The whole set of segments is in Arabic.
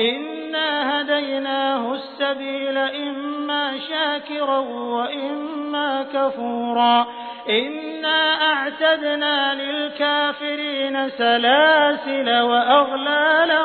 إنا هديناه السبيل إما شاكرا وإما كفورا إنا أعتدنا للكافرين سلاسل وأغلالا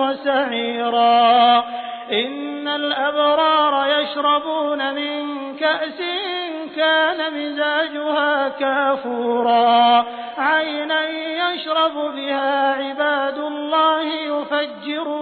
وسعيرا إن الأبرار يشربون من كأس كان مزاجها كافورا عينا يشرب بها عباد الله يفجرونها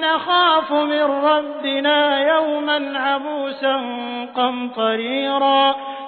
نخاف من ربنا يوما عبوسا قمطريرا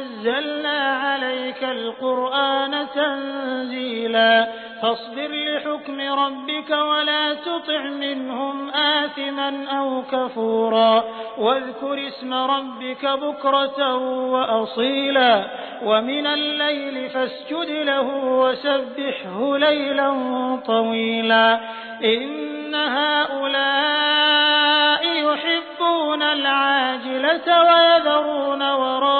نزلنا عليك القرآن تنزيلا. فاصبر لحكم ربك ولا تطع منهم آثما أو كفورا. واذكر اسم ربك بكرة وأصيلا. ومن الليل فاسجد له وسبحه ليلا طويلا. إن هؤلاء يحبون العاجلة ويذرون وراءهم